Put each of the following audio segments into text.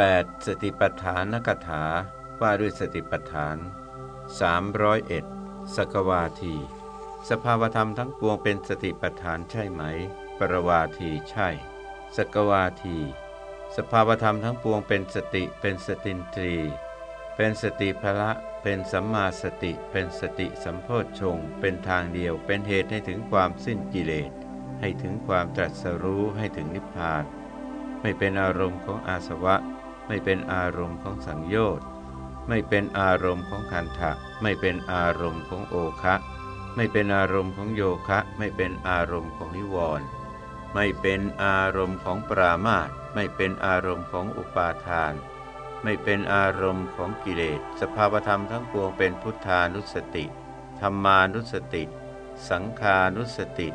8. สติปัฏฐานนกถาว่าด้วยสติปัฏฐาน 301สกวาที สภาวธรรมทั้งปวงเป็นสติปัฏฐานใช่ไหม ปรวาทีใช่ สกวาที สภาวธรรมทั้งปวงเป็นสติเป็นสตินตรี เป็นสติพละ เป็นสัมมาสติ เป็นสติสัมโพชฌงเป็นทางเดียว เป็นเหตุให้ถึงความสิ้นกิเลส ให้ถึงความตรัสรู้ให้ถึงนิพพาน ไม่เป็นอารมณ์ของอาสวะ ไม่เป็นอารมณ์ของสังโยชน์ ไม่เป็นอารมณ์ของคันทะไม่เป็นอารมณ์ของโอคะไม่เป็นอารมณ์ของโยคะ ไม่เป็นอารมณ์ของนิวรณ์ไม่เป็นอารมณ์ของปรามาตไม่เป็นอารมณ์ของอุปาทาน ไม่เป็นอารมณ์ของกิเลส สภาวธรรมทั้งปวงเป็นพุทธานุสติธรรมานุสติ สังขานุสติ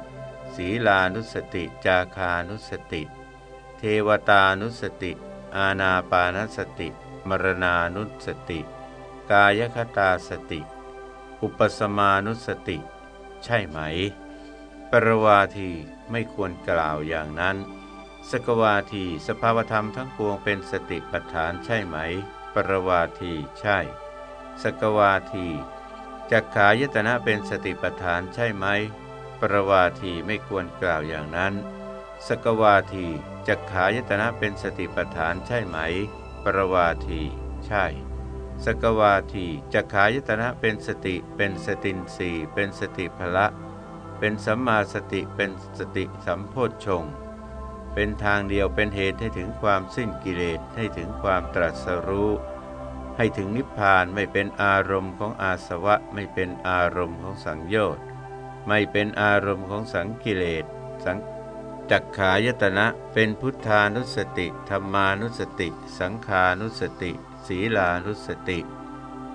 ศีลานุสติ จาคานุสติ เทวตานุสติ อาณาปานสติ มรณานุสติ กายคตาสติ อุปสมานุสติ ใช่ไหม ปรวาทีไม่ควรกล่าวอย่างนั้น สกวาทีสภาวธรรมทั้งปวงเป็นสติปัฏฐานใช่ไหม ปรวาทีใช่ สกวาทีจักขายตนะเป็นสติปัฏฐานใช่ไหม ปรวาทีไม่ควรกล่าวอย่างนั้น สกวาทีจักขายตนะเป็นสติปัฏฐานใช่ไหม ปรวาที ใช่ สกวาทีจักขายตนะเป็นสติ เป็นสตินสีเป็นสติพละ เป็นสัมมาสติ เป็นสติสัมโพชฌงเป็นทางเดียวเป็นเหตุให้ถึงความสิ้นกิเลส ให้ถึงความตรัสรู้ ให้ถึงนิพพานไม่เป็นอารมณ์ของอาสวะ ไม่เป็นอารมณ์ของสังโยชน์ ไม่เป็นอารมณ์ของสังกิเลส สัง จักขายตนะเป็นพุทธานุสติธรรมานุสติ สังขานุสติ ศีลานุสติ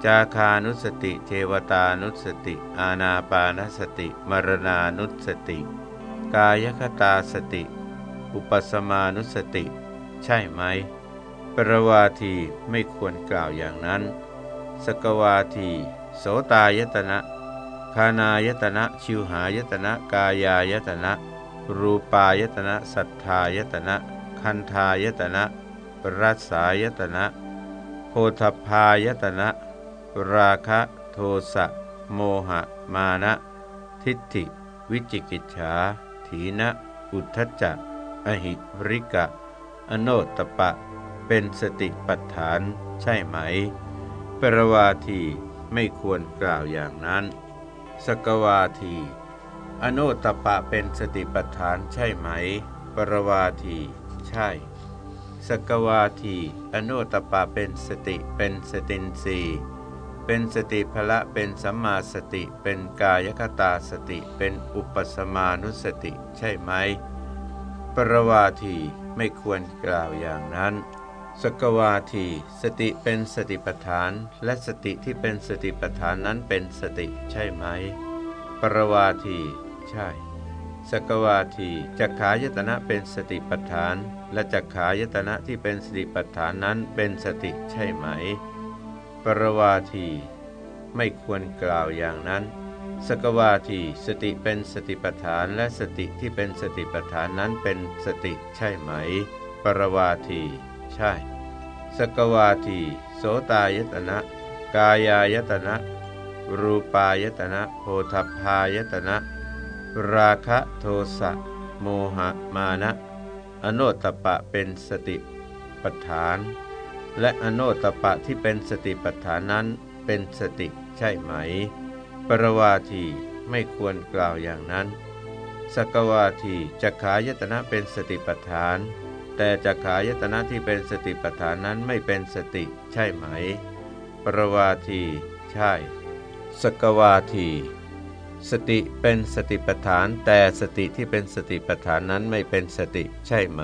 จาคานุสติ เทวตานุสติ อาณาปานสติ มรณานุสติ กายคตาสติ อุปสมานุสติ ใช่ไหม ปรวาทีไม่ควรกล่าวอย่างนั้น สกวาที โสตายตนะคานายตนะ ชิวหายตนะ กายายตนะ รูปายตนะสัทธายตนะ คันธายตนะรัสายตนะ โพธพายตนะ ราคะโทสะโมหะมานะ ทิฏฐิ วิจิกิจฉาถีนะ อุทธจักอหิริกะ อโนตปะ เป็นสติปัฏฐานใช่ไหม ปรวาทีไม่ควรกล่าวอย่างนั้น สกวาที อนุตปะเป็นสติปัฏฐานใช่ไหม ปรวาที ใช่ สกวาที อนุตตปะเป็นสติ เป็นสตินสีเป็นสติพละ เป็นสัมมาสติ เป็นกายคตาสติ เป็นอุปสมานุสติ ใช่ไหม ปรวาที ไม่ควรกล่าวอย่างนั้นสกวาที สติเป็นสติปัฏฐาน และสติที่เป็นสติปัฏฐานนั้นเป็นสติใช่ไหม ปรวาที ใช่ สกวาทีจักขายตนะเป็นสติปัฏฐาน และจักขายตนะที่เป็นสติปัฏฐานนั้นเป็นสติใช่ไหม ปรวาที ไม่ควรกล่าวอย่างนั้นสกวาทีสติเป็นสติปัฏฐานและสติที่เป็นสติปัฏฐานนั้นเป็นสติใช่ไหม ปรวาทีใช่ สกวาทีโสตายตนะ กายายตนะ รูปายตนะโพธพายตนะ ราคะโทสะโมหะมานะ อโนตปะเป็นสติปัฏฐาน และอโนตปะที่เป็นสติปัฏฐานนั้นเป็นสติใช่ไหม ปรวาทีไม่ควรกล่าวอย่างนั้น สกวาทีจักขายตนะเป็นสติปัฏฐาน แต่จักขายตนะที่เป็นสติปัฏฐานนั้นไม่เป็นสติใช่ไหม ปรวาที ใช่ สกวาที สติเป็นสติปัฏฐาน แต่สติที่เป็นสติปัฏฐานนั้นไม่เป็นสติใช่ไหม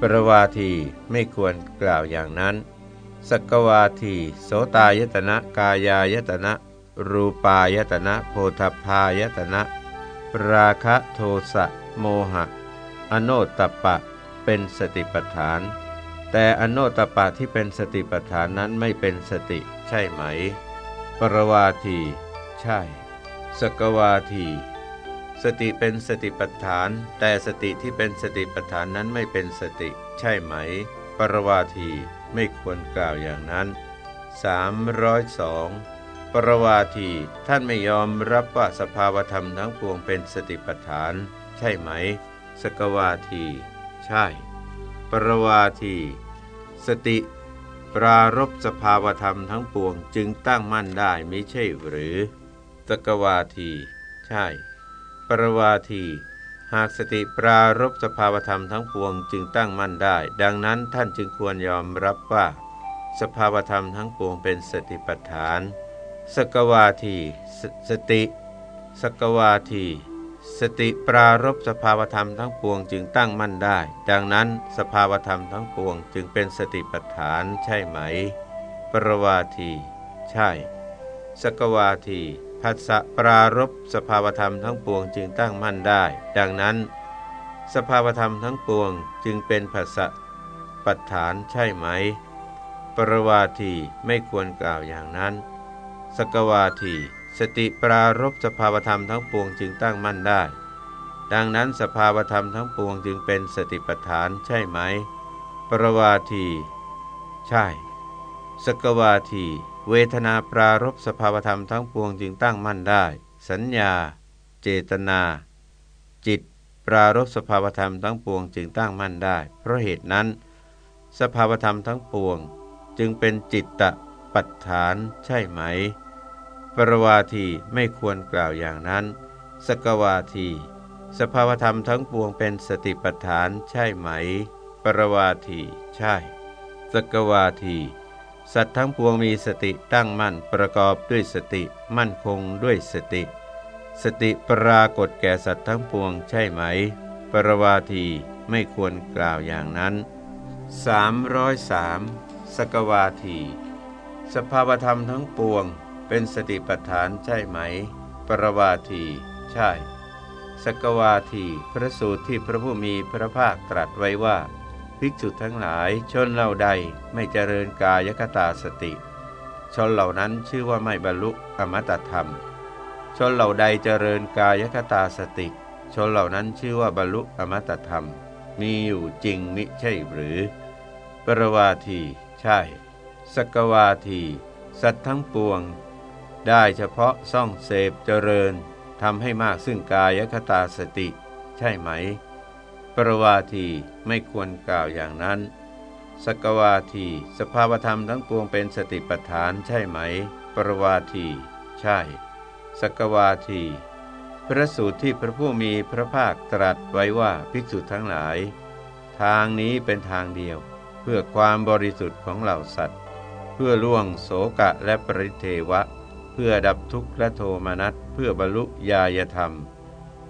ปรวาทีไม่ควรกล่าวอย่างนั้น สกวาทีโสตายตนะกายายตนะ รูปายตนะโพธพายตนะ ราคะโทสะโมหะ อโนตปะเป็นสติปัฏฐาน แต่อโนตปะที่เป็นสติปัฏฐานนั้นไม่เป็นสติใช่ไหม ปรวาที ใช่ สกวาที สติเป็นสติปัฏฐาน แต่สติที่เป็นสติปัฏฐานนั้นไม่เป็นสติ ใช่ไหม ปรวาทีไม่ควรกล่าวอย่างนั้น 302 ปรวาทีท่านไม่ยอมรับว่าสภาวธรรมทั้งปวงเป็นสติปัฏฐาน ใช่ไหม สกวาที ใช่ ปรวาที สติปรารบสภาวธรรมทั้งปวงจึงตั้งมั่นได้ไม่ใช่หรือ สกวาที ใช่ ปรวาที หากสติปรารบสภาวธรรมทั้งปวงจึงตั้งมั่นได้ ดังนั้นท่านจึงควรยอมรับว่า สภาวธรรมทั้งปวงเป็นสติปัฏฐาน สกวาทีสสติ สกวาที สติปรารบสภาวธรรมทั้งปวงจึงตั้งมั่นได้ ดังนั้นสภาวธรรมทั้งปวงจึงเป็นสติปัฏฐานใช่ไหม ปรวาที ใช่ สกวาที ผัสสะปรารบสภาวธรรมทั้งปวงจึงตั้งมั่นได้ ดังนั้น สภาวธรรมทั้งปวงจึงเป็นผัสสะปัฏฐานใช่ไหม ปรวาทีไม่ควรกล่าวอย่างนั้น สกวาที สติปรารบสภาวธรรมทั้งปวงจึงตั้งมั่นได้ ดังนั้นสภาวธรรมทั้งปวงจึงเป็นสติปัฏฐานใช่ไหม ปรวาที ใช่ สกวาที เวทนาปรารบสภาวธรรมทั้งปวงจึงตั้งมั่นได้ สัญญา เจตนา จิต ปรารบสภาวธรรมทั้งปวงจึงตั้งมั่นได้ เพราะเหตุนั้น สภาวธรรมทั้งปวง จึงเป็นจิตตะปัฏฐานใช่ไหม ปรวาทีไม่ควรกล่าวอย่างนั้น สกวาที สภาวธรรมทั้งปวงเป็นสติปัฏฐานใช่ไหม ปรวาที ใช่ สกวาที สัตว์ทั้งปวงมีสติตั้งมั่นประกอบด้วยสติมั่นคงด้วยสติ สติปรากฏแก่สัตว์ทั้งปวงใช่ไหม ปรวาทีไม่ควรกล่าวอย่างนั้น 303สกวาที สภาวธรรมทั้งปวงเป็นสติปัฏฐานใช่ไหม ปรวาที ใช่ สกวาที พระสูตรที่พระผู้มีพระภาคตรัสไว้ว่า ภิกษุทั้งหลายชนเหล่าใดไม่เจริญกายคตาสติ ชนเหล่านั้นชื่อว่าไม่บรรลุอมตะธรรม ชนเหล่าใดเจริญกายคตาสติ ชนเหล่านั้นชื่อว่าบรรลุอมตะธรรม มีอยู่จริงมิใช่หรือ ปรวาทีใช่ สกวาทีสัตว์ทั้งปวง ได้เฉพาะซ่องเสพเจริญทำให้มากซึ่งกายคตาสติ ใช่ไหม รวาทีไม่ควรกล่าวอย่างนั้น สกวาที สภาวธรรมทั้งปวงเป็นสติปัฏฐานใช่ไหม ปรวาที ใช่ สกวาที พระสูตรที่พระผู้มีพระภาคตรัสไว้ว่าภิกษุทั้งหลาย ทางนี้เป็นทางเดียว เพื่อความบริสุทธิ์ของเหล่าสัตว์ เพื่อล่วงโสกะและปริเทวะ เพื่อดับทุกข์และโทมนัสเพื่อบรรลุญาญธรรม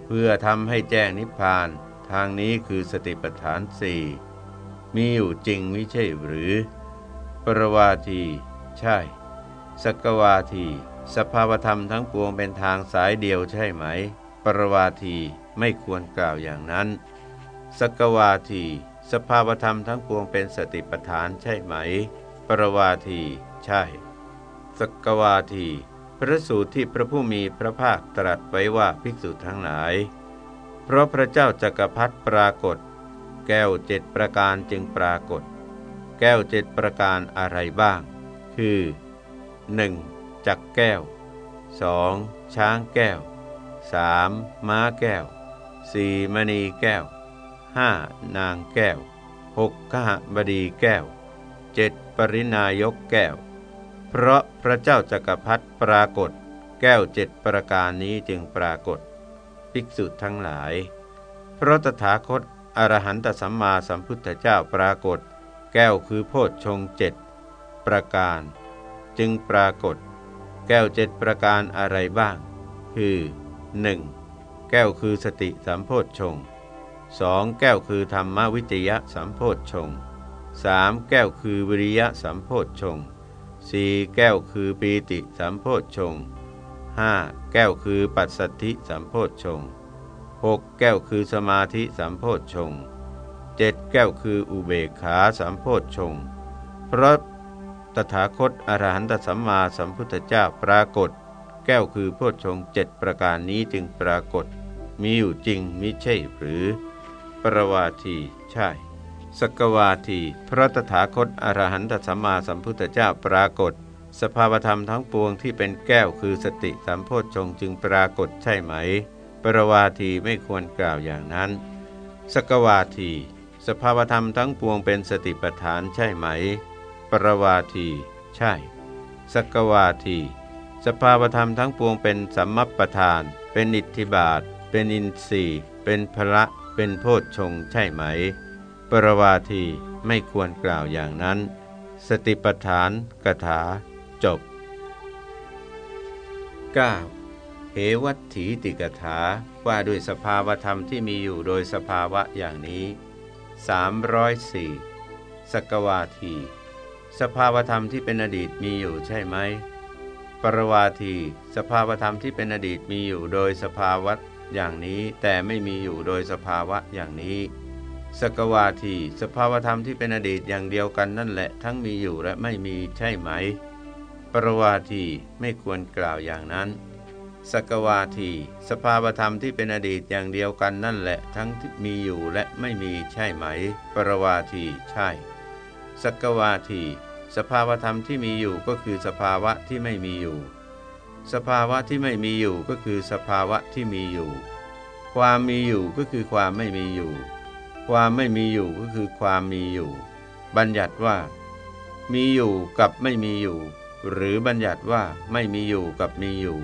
เพื่อทำให้แจ้งนิพพาน ทางนี้คือสติปัฏฐานสี่มีอยู่จริงไม่ใช่หรือ ปรวาที ใช่สกวาที สภาวธรรมทั้งปวงเป็นทางสายเดียวใช่ไหม ปรวาทีไม่ควรกล่าวอย่างนั้นสกวาที สภาวธรรมทั้งปวงเป็นสติปัฏฐานใช่ไหม ปรวาที ใช่สกวาที พระสูตรที่พระผู้มีพระภาคตรัสไว้ว่าภิกษุทั้งหลาย เพราะพระเจ้าจักรพรรดิปรากฏ แก้วเจ็ดประการจึงปรากฏ แก้วเจ็ดประการอะไรบ้าง คือ 1. จักแก้ว 2. ช้างแก้ว 3. ม้าแก้ว 4. มณีแก้ว 5. นางแก้ว 6. ขหบดีแก้ว 7. ปรินายกแก้ว เพราะพระเจ้าจักรพรรดิปรากฏ แก้วเจ็ดประการนี้จึงปรากฏ ภิกษุทั้งหลาย เพราะตถาคตอรหันตสัมมาสัมพุทธเจ้าปรากฏ แก้วคือโพชฌงเจ็ดประการ จึงปรากฏ แก้วเจ็ดประการอะไรบ้าง คือ 1. แก้วคือสติสัมโพชฌงสองแก้วคือธรรมวิจยะสัมโพชฌงสามแก้วคือวิริยะสัมโพชฌงสี่แก้วคือปีติสัมโพชฌง 5. แก้วคือปัสสัทธิสัมโพชฌง 6. แก้วคือสมาธิสัมโพชฌง 7. แก้วคืออุเบกขาสัมโพชฌงเพราะตถาคตอรหันตสัมมาสัมพุทธเจ้าปรากฏ แก้วคือโพชฌงเจ็ดประการนี้จึงปรากฏ มีอยู่จริงมิใช่หรือ ปรวาทีใช่สสกวาทีพระตถาคตอรหันตสัมมาสัมพุทธเจ้าปรากฏ สภาวธรรมทั้งปวงที่เป็นแก้วคือสติสัมโพชฌงจึงปรากฏใช่ไหม ปรวาทีไม่ควรกล่าวอย่างนั้น สกวาที สภาวธรรมทั้งปวงเป็นสติปัฏฐานใช่ไหม ปรวาที ใช่ สกวาที สภาวธรรมทั้งปวงเป็นสัมมัปปทาน เป็นอิทธิบาท เป็นอินทรีย์ เป็นพระ เป็นโพชฌงใช่ไหม ปรวาทีไม่ควรกล่าวอย่างนั้น สติปัฏฐานกถา จบ 9. เหวัตถีติกถาว่าด้วยสภาวธรรมที่มีอยู่โดยสภาวะอย่างนี้ 304สกวาที สภาวธรรมที่เป็นอดีตมีอยู่ใช่ไหม ปรวาที สภาวธรรมที่เป็นอดีตมีอยู่โดยสภาวะอย่างนี้แต่ไม่มีอยู่โดยสภาวะอย่างนี้ สกวาที สภาวธรรมที่เป็นอดีตอย่างเดียวกันนั่นแหละ ทั้งมีอยู่และไม่มีใช่ไหม ปรวาทีไม่ควรกล่าวอย่างนั้น สกวาที สภาวธรรมที่เป็นอดีตอย่างเดียวกันนั่นแหละ ทั้งมีอยู่และไม่มีใช่ไหม ปรวาทีใช่ สกวาที สภาวธรรมที่มีอยู่ก็คือสภาวะที่ไม่มีอยู่ สภาวะที่ไม่มีอยู่ก็คือสภาวะที่มีอยู่ ความมีอยู่ก็คือความไม่มีอยู่ ความไม่มีอยู่ก็คือความมีอยู่ บัญญัติว่า มีอยู่กับไม่มีอยู่ หรือบัญญัติว่าไม่มีอยู่กับมีอยู่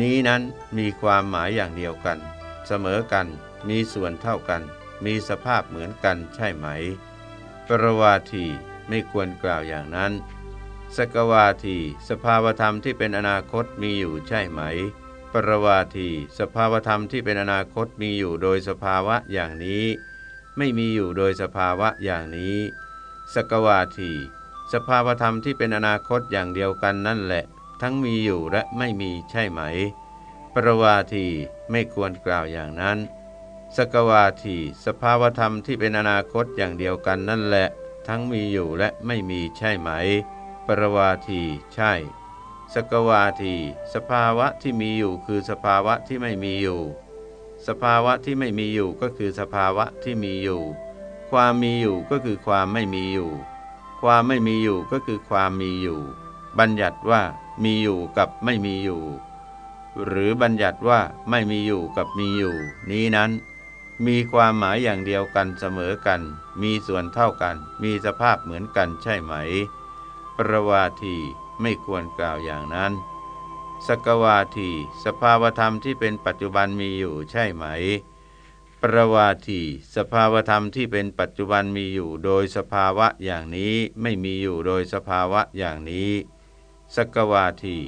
นี้นั้นมีความหมายอย่างเดียวกัน เสมอกัน มีส่วนเท่ากัน มีสภาพเหมือนกันใช่ไหม ปรวาทีไม่ควรกล่าวอย่างนั้น สกวาที สภาวธรรมที่เป็นอนาคตมีอยู่ใช่ไหม ปรวาที สภาวธรรมที่เป็นอนาคตมีอยู่โดยสภาวะอย่างนี้ ไม่มีอยู่โดยสภาวะอย่างนี้ สกวาที สภาวธรรมที่เป็นอนาคตอย่างเดียวกันนั่นแหละ ทั้งมีอยู่และไม่มีใช่ไหม ปรวาทีไม่ควรกล่าวอย่างนั้น สกวาทีสภาวธรรมที่เป็นอนาคตอย่างเดียวกันนั่นแหละ ทั้งมีอยู่และไม่มีใช่ไหม ปรวาทีใช่ สกวาทีสภาวะที่มีอยู่คือสภาวะที่ไม่มีอยู่ สภาวะที่ไม่มีอยู่ก็คือสภาวะที่มีอยู่ ความมีอยู่ก็คือความไม่มีอยู่ ความไม่มีอยู่ก็คือความมีอยู่ บัญญัติว่ามีอยู่กับไม่มีอยู่ หรือบัญญัติว่าไม่มีอยู่กับมีอยู่ นี้นั้น มีความหมายอย่างเดียวกันเสมอกัน มีส่วนเท่ากัน มีสภาพเหมือนกันใช่ไหม ประวาทีไม่ควรกล่าวอย่างนั้น สกวาที สภาวธรรมที่เป็นปัจจุบันมีอยู่ใช่ไหม ประวาทีสภาวธรรมที่เป็นปัจจุบันมีอยู่โดยสภาวะอย่างนี้ไม่มีอยู่โดยสภาวะอย่างนี้สกวาที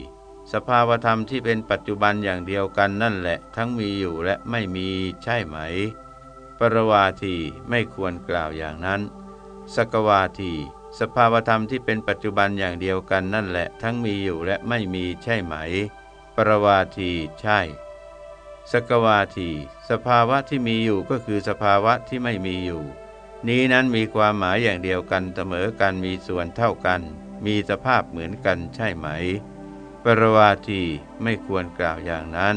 สภาวธรรมที่เป็นปัจจุบันอย่างเดียวกันนั่นแหละ ทั้งมีอยู่และไม่มีใช่ไหม ปรวาทีไม่ควรกล่าวอย่างนั้น สกวาที สภาวธรรมที่เป็นปัจจุบันอย่างเดียวกันนั่นแหละ ทั้งมีอยู่และไม่มีใช่ไหม ปรวาทีใช่ สกวาที สภาวะที่มีอยู่ก็คือสภาวะที่ไม่มีอยู่ นี้นั้นมีความหมายอย่างเดียวกันเสมอกันมีส่วนเท่ากัน มีสภาพเหมือนกันใช่ไหม ปรวาทีไม่ควรกล่าวอย่างนั้น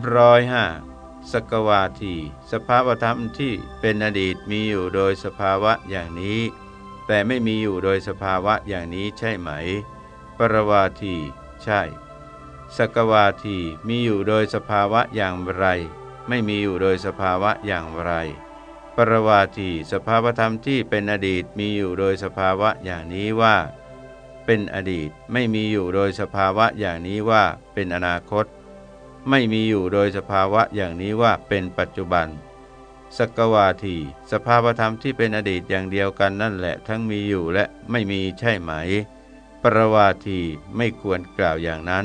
305 สกวาที สภาวธรรมที่เป็นอดีตมีอยู่โดยสภาวะอย่างนี้ แต่ไม่มีอยู่โดยสภาวะอย่างนี้ใช่ไหม ปรวาที ใช่ สกวาทีมีอยู่โดยสภาวะอย่างไร ไม่มีอยู่โดยสภาวะอย่างไร ปรวาทีสภาวธรรมที่เป็นอดีตมีอยู่โดยสภาวะอย่างนี้ว่า เป็นอดีตไม่มีอยู่โดยสภาวะอย่างนี้ว่า เป็นอนาคต ไม่มีอยู่โดยสภาวะอย่างนี้ว่าเป็นปัจจุบันสกวาทีสภาวธรรมที่เป็นอดีตอย่างเดียวกันนั่นแหละทั้งมีอยู่และไม่มีใช่ไหม ปรวาทีไม่ควรกล่าวอย่างนั้น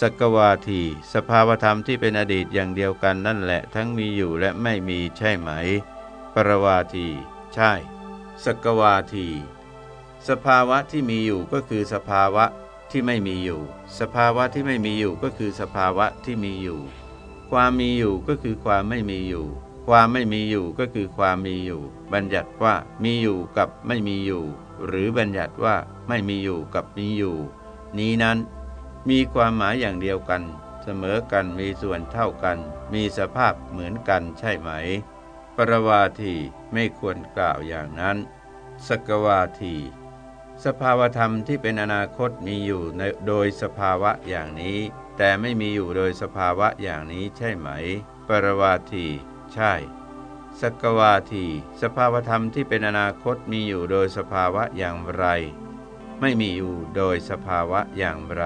สกวาทีสภาวธรรมที่เป็นอดีตอย่างเดียวกันนั่นแหละทั้งมีอยู่และไม่มีใช่ไหม ปรวาที ใช่ สกวาที สภาวะที่มีอยู่ก็คือสภาวะที่ไม่มีอยู่ สภาวะที่ไม่มีอยู่ก็คือสภาวะที่มีอยู่ ความมีอยู่ก็คือความไม่มีอยู่ ความไม่มีอยู่ก็คือความมีอยู่ บัญญัติว่ามีอยู่กับไม่มีอยู่ หรือบัญญัติว่าไม่มีอยู่กับมีอยู่ นี้นั้น มีความหมายอย่างเดียวกัน เสมอกันมีส่วนเท่ากัน มีสภาพเหมือนกันใช่ไหม ปรวาทีไม่ควรกล่าวอย่างนั้น สกวาที สภาวธรรมที่เป็นอนาคตมีอยู่โดยสภาวะอย่างนี้ แต่ไม่มีอยู่โดยสภาวะอย่างนี้ใช่ไหม ปรวาที ใช่สกวาที สภาวธรรมที่เป็นอนาคตมีอยู่โดยสภาวะอย่างไร ไม่มีอยู่โดยสภาวะอย่างไร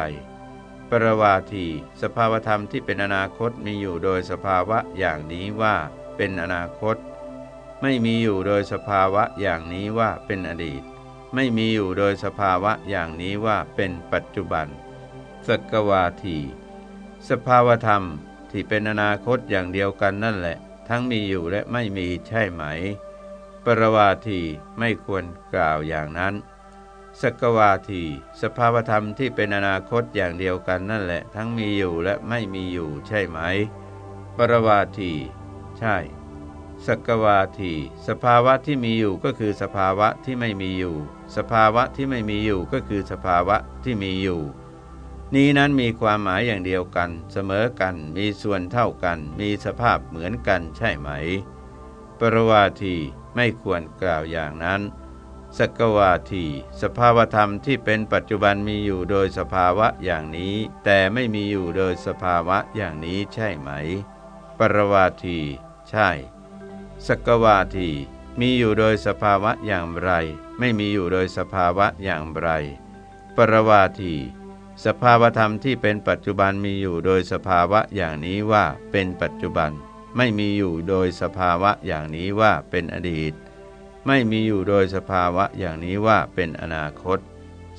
ปรวาทีสภาวธรรมที่เป็นอนาคตมีอยู่โดยสภาวะอย่างนี้ว่าเป็นอนาคต ไม่มีอยู่โดยสภาวะอย่างนี้ว่าเป็นอดีต ไม่มีอยู่โดยสภาวะอย่างนี้ว่าเป็นปัจจุบันสกวาทีสภาวธรรมที่เป็นอนาคตอย่างเดียวกันนั่นแหละ ทั้งมีอยู่และไม่มีใช่ไหม ปรวาทีไม่ควรกล่าวอย่างนั้น สกวาที สภาวธรรมที่เป็นอนาคตอย่างเดียวกันนั่นแหละ ทั้งมีอยู่และไม่มีอยู่ใช่ไหม ปรวาที ใช่สกวาที สภาวะที่มีอยู่ก็คือสภาวะที่ไม่มีอยู่ สภาวะที่ไม่มีอยู่ก็คือสภาวะที่มีอยู่ นี้นั้นมีความหมายอย่างเดียวกัน เสมอกัน มีส่วนเท่ากัน มีสภาพเหมือนกันใช่ไหม ปรวาทีไม่ควรกล่าวอย่างนั้น สกวาที สภาวธรรมที่เป็นปัจจุบันมีอยู่โดยสภาวะอย่างนี้ แต่ไม่มีอยู่โดยสภาวะอย่างนี้ใช่ไหม ปรวาที ใช่ สกวาที มีอยู่โดยสภาวะอย่างไร ไม่มีอยู่โดยสภาวะอย่างไร ปรวาที สภาวธรรมที่เป็นปัจจุบันมีอยู่โดยสภาวะอย่างนี้ว่าเป็นปัจจุบัน ไม่มีอยู่โดยสภาวะอย่างนี้ว่าเป็นอดีต ไม่มีอยู่โดยสภาวะอย่างนี้ว่าเป็นอนาคต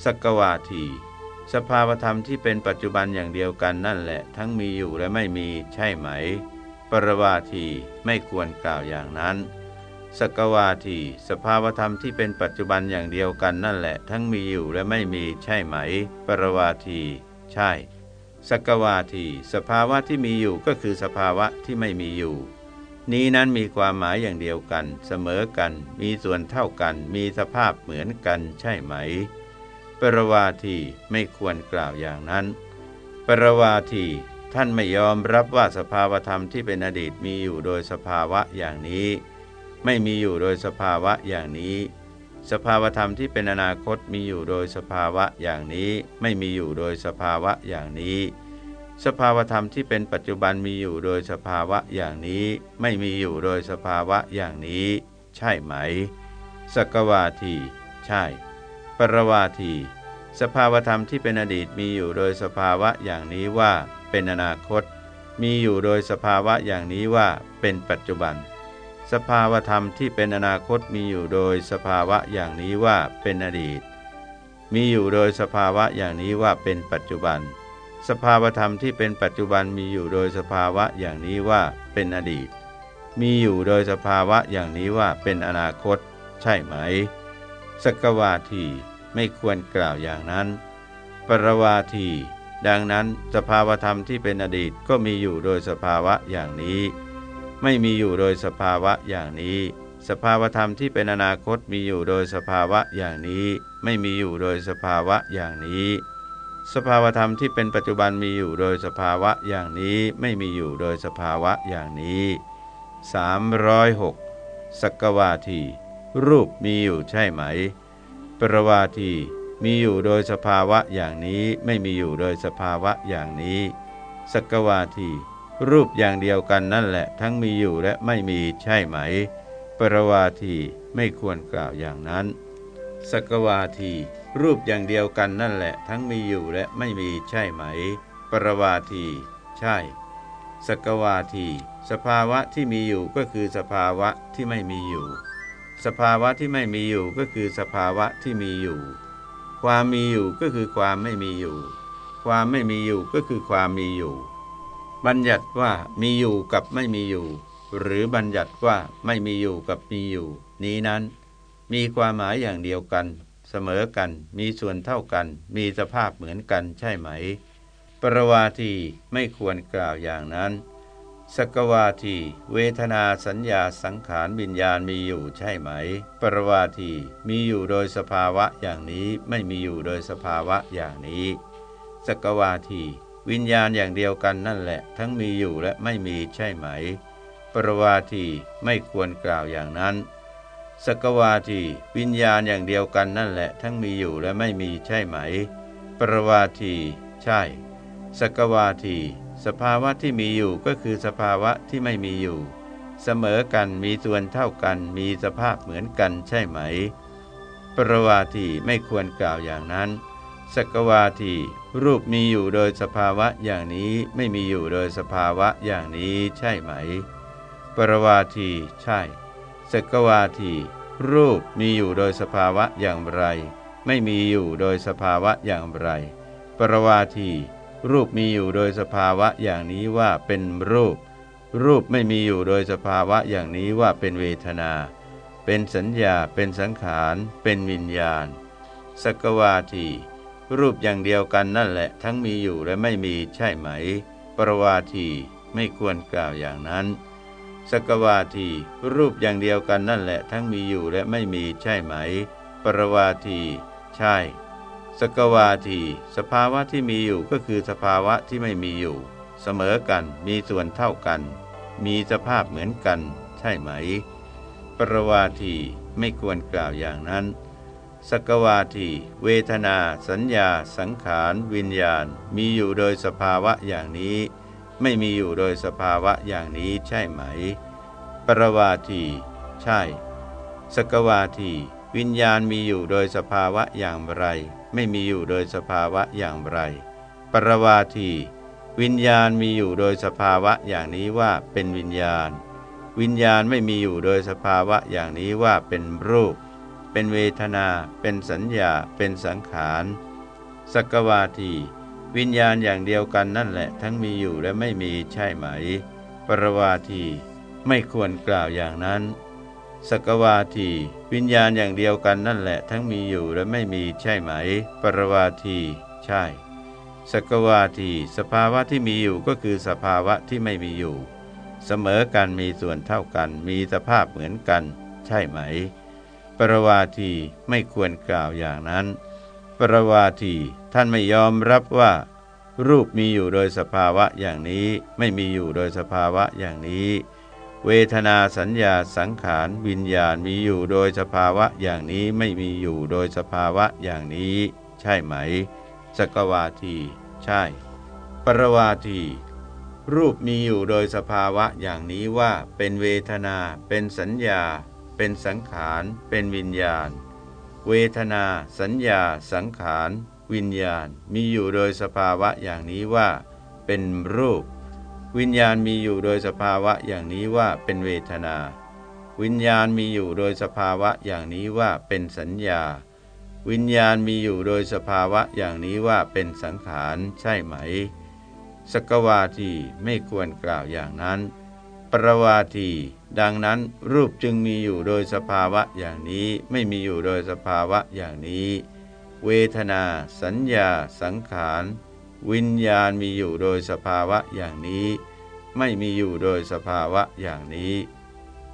สกวาที สภาวธรรมที่เป็นปัจจุบันอย่างเดียวกันนั่นแหละ ทั้งมีอยู่และไม่มีใช่ไหม ปรวาทีไม่ควรกล่าวอย่างนั้น สกวาที สภาวธรรมที่เป็นปัจจุบันอย่างเดียวกันนั่นแหละ ทั้งมีอยู่และไม่มีใช่ไหม ปรวาที ใช่สกวาที สภาวะที่มีอยู่ก็คือสภาวะที่ไม่มีอยู่ นี้นั้นมีความหมายอย่างเดียวกัน เสมอกัน มีส่วนเท่ากัน มีสภาพเหมือนกันใช่ไหม ปรวาทีไม่ควรกล่าวอย่างนั้น ปรวาทีท่านไม่ยอมรับว่าสภาวธรรมที่เป็นอดีตมีอยู่โดยสภาวะอย่างนี้ ไม่มีอยู่โดยสภาวะอย่างนี้ สภาวธรรมที่เป็นอนาคตมีอยู่โดยสภาวะอย่างนี้ ไม่มีอยู่โดยสภาวะอย่างนี้ สภาวธรรมที่เป็นปัจจุบันมีอยู่โดยสภาวะอย่างนี้ ไม่มีอยู่โดยสภาวะอย่างนี้ ใช่ไหม สกวาที ใช่ ปรวาที สภาวธรรมที่เป็นอดีตมีอยู่โดยสภาวะอย่างนี้ว่า เป็นอนาคต มีอยู่โดยสภาวะอย่างนี้ว่าเป็นปัจจุบัน สภาวธรรมที่เป็นอนาคตมีอยู่โดยสภาวะอย่างนี้ว่าเป็นอดีต มีอยู่โดยสภาวะอย่างนี้ว่าเป็นปัจจุบัน สภาวธรรมที่เป็นปัจจุบันมีอยู่โดยสภาวะอย่างนี้ว่าเป็นอดีต มีอยู่โดยสภาวะอย่างนี้ว่าเป็นอนาคต ใช่ไหมสกวาทีไม่ควรกล่าวอย่างนั้น ปรวาที ดังนั้นสภาวธรรมที่เป็นอดีตก็มีอยู่โดยสภาวะอย่างนี้ ไม่มีอยู่โดยสภาวะอย่างนี้ สภาวธรรมที่เป็นอนาคตมีอยู่โดยสภาวะอย่างนี้ ไม่มีอยู่โดยสภาวะอย่างนี้ สภาวธรรมที่เป็นปัจจุบันมีอยู่โดยสภาวะอย่างนี้ไม่มีอยู่โดยสภาวะอย่างนี้ 306สักวาที รูปมีอยู่ใช่ไหม ปรวาทีมีอยู่โดยสภาวะอย่างนี้ไม่มีอยู่โดยสภาวะอย่างนี้สักวาที รูปอย่างเดียวกันนั่นแหละ ทั้งมีอยู่และไม่มีใช่ไหม ปรวาทีไม่ควรกล่าวอย่างนั้น สกวาที รูปอย่างเดียวกันนั่นแหละ ทั้งมีอยู่และไม่มีใช่ไหม ปรวาที ใช่ สกวาที สภาวะที่มีอยู่ก็คือสภาวะที่ไม่มีอยู่ สภาวะที่ไม่มีอยู่ก็คือสภาวะที่มีอยู่ ความมีอยู่ก็คือความไม่มีอยู่ ความไม่มีอยู่ก็คือความมีอยู่ บัญญัติว่ามีอยู่กับไม่มีอยู่ หรือบัญญัติว่าไม่มีอยู่กับมีอยู่ นี้นั้น มีความหมายอย่างเดียวกัน เสมอกัน มีส่วนเท่ากัน มีสภาพเหมือนกันใช่ไหม ปรวาทีไม่ควรกล่าวอย่างนั้น สกวาทีเวทนาสัญญาสังขารวิญญาณมีอยู่ใช่ไหม ปรวาทีมีอยู่โดยสภาวะอย่างนี้ไม่มีอยู่โดยสภาวะอย่างนี้ สกวาทีวิญญาณอย่างเดียวกันนั่นแหละ ทั้งมีอยู่และไม่มีใช่ไหม ปรวาทีไม่ควรกล่าวอย่างนั้น สกวาทีวิญญาณอย่างเดียวกันนั่นแหละ ทั้งมีอยู่และไม่มีใช่ไหม ปรวาทีใช่ สกวาที สภาวะที่มีอยู่ก็คือสภาวะที่ไม่มีอยู่ เสมอกันมีส่วนเท่ากันมีสภาพเหมือนกันใช่ไหม ปรวาทีไม่ควรกล่าวอย่างนั้นสกวาทีรูปมีอยู่โดยสภาวะอย่างนี้ไม่มีอยู่โดยสภาวะอย่างนี้ใช่ไหม ปรวาทีใช่ สกวาทีรูปมีอยู่โดยสภาวะอย่างไร ไม่มีอยู่โดยสภาวะอย่างไร ปรวาทีรูปมีอยู่โดยสภาวะอย่างนี้ว่าเป็นรูป รูปไม่มีอยู่โดยสภาวะอย่างนี้ว่าเป็นเวทนา เป็นสัญญา เป็นสังขาร เป็นวิญญาณ สกวาที รูปอย่างเดียวกันนั่นแหละ ทั้งมีอยู่และไม่มีใช่ไหม ปรวาทีไม่ควรกล่าวอย่างนั้น สกวาที รูปอย่างเดียวกันนั่นแหละทั้งมีอยู่และไม่มีใช่ไหม ปรวาที ใช่ สกวาที สภาวะที่มีอยู่ก็คือสภาวะที่ไม่มีอยู่ เสมอกันมีส่วนเท่ากัน มีสภาพเหมือนกัน ใช่ไหม ปรวาทีไม่ควรกล่าวอย่างนั้น สกวาที เวทนา สัญญา สังขาร วิญญาณ มีอยู่โดยสภาวะอย่างนี้ ไม่มีอยู่โดยสภาวะอย่างนี้ใช่ไหม ปรวาที ใช่ สกวาที วิญญาณมีอยู่โดยสภาวะอย่างไร ไม่มีอยู่โดยสภาวะอย่างไร ปรวาที วิญญาณมีอยู่โดยสภาวะอย่างนี้ว่าเป็นวิญญาณ วิญญาณไม่มีอยู่โดยสภาวะอย่างนี้ว่าเป็นรูป เป็นเวทนา เป็นสัญญา เป็นสังขารสกวาที วิญญาณอย่างเดียวกันนั่นแหละ ทั้งมีอยู่และไม่มีใช่ไหม ปรวาทีไม่ควรกล่าวอย่างนั้น สกวาที วิญญาณอย่างเดียวกันนั่นแหละ ทั้งมีอยู่และไม่มีใช่ไหม ปรวาที ใช่ สกวาที สภาวะที่มีอยู่ก็คือสภาวะที่ไม่มีอยู่ เสมอกันมีส่วนเท่ากัน มีสภาพเหมือนกัน ใช่ไหม ปรวาทีไม่ควรกล่าวอย่างนั้น ปรวาทีท่านไม่ยอมรับว่า รูปมีอยู่โดยสภาวะอย่างนี้ ไม่มีอยู่โดยสภาวะอย่างนี้ เวทนาสัญญาสังขารวิญญาณมีอยู่โดยสภาวะอย่างนี้ไม่มีอยู่โดยสภาวะอย่างนี้ ใช่ไหม สกวาที ใช่ ปรวาทีรูปมีอยู่โดยสภาวะอย่างนี้ว่าเป็นเวทนา เป็นสัญญา เป็นสังขาร เป็นวิญญาณ เวทนา สัญญา สังขาร วิญญาณ มีอยู่โดยสภาวะอย่างนี้ว่า เป็นรูป วิญญาณมีอยู่โดยสภาวะอย่างนี้ว่าเป็นเวทนา วิญญาณมีอยู่โดยสภาวะอย่างนี้ว่าเป็นสัญญา วิญญาณมีอยู่โดยสภาวะอย่างนี้ว่าเป็นสังขารใช่ไหมสกวาทีไม่ควรกล่าวอย่างนั้น ประวาทีดังนั้นรูปจึงมีอยู่โดยสภาวะอย่างนี้ไม่มีอยู่โดยสภาวะอย่างนี้ เวทนา สัญญา สังขาร วิญญาณมีอยู่โดยสภาวะอย่างนี้ ไม่มีอยู่โดยสภาวะอย่างนี้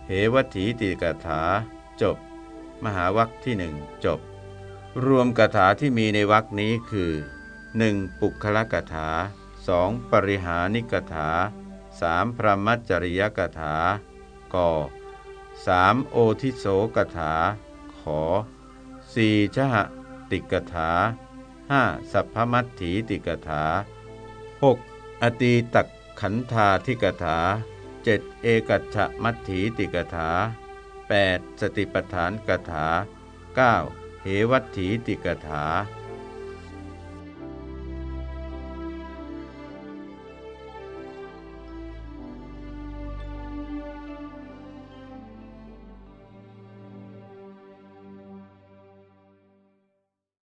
เหวัตีติกถา จบ มหาวัคที่หนึ่งจบ รวมกถาที่มีในวัคนี้คือ 1. ปุคละกถา 2. ปริหานิกถาสามพระมัจจริยกถา กอสามโอทิโสกถา ขอสี่ชหติกถาห้าสัพพมัตถีติกถาหกอตีตักขันธาทิกถาเจ็ดเอกัจฉมัตถีติกถาแปดสติปทานกถาเก้าเหวัตถีติกถา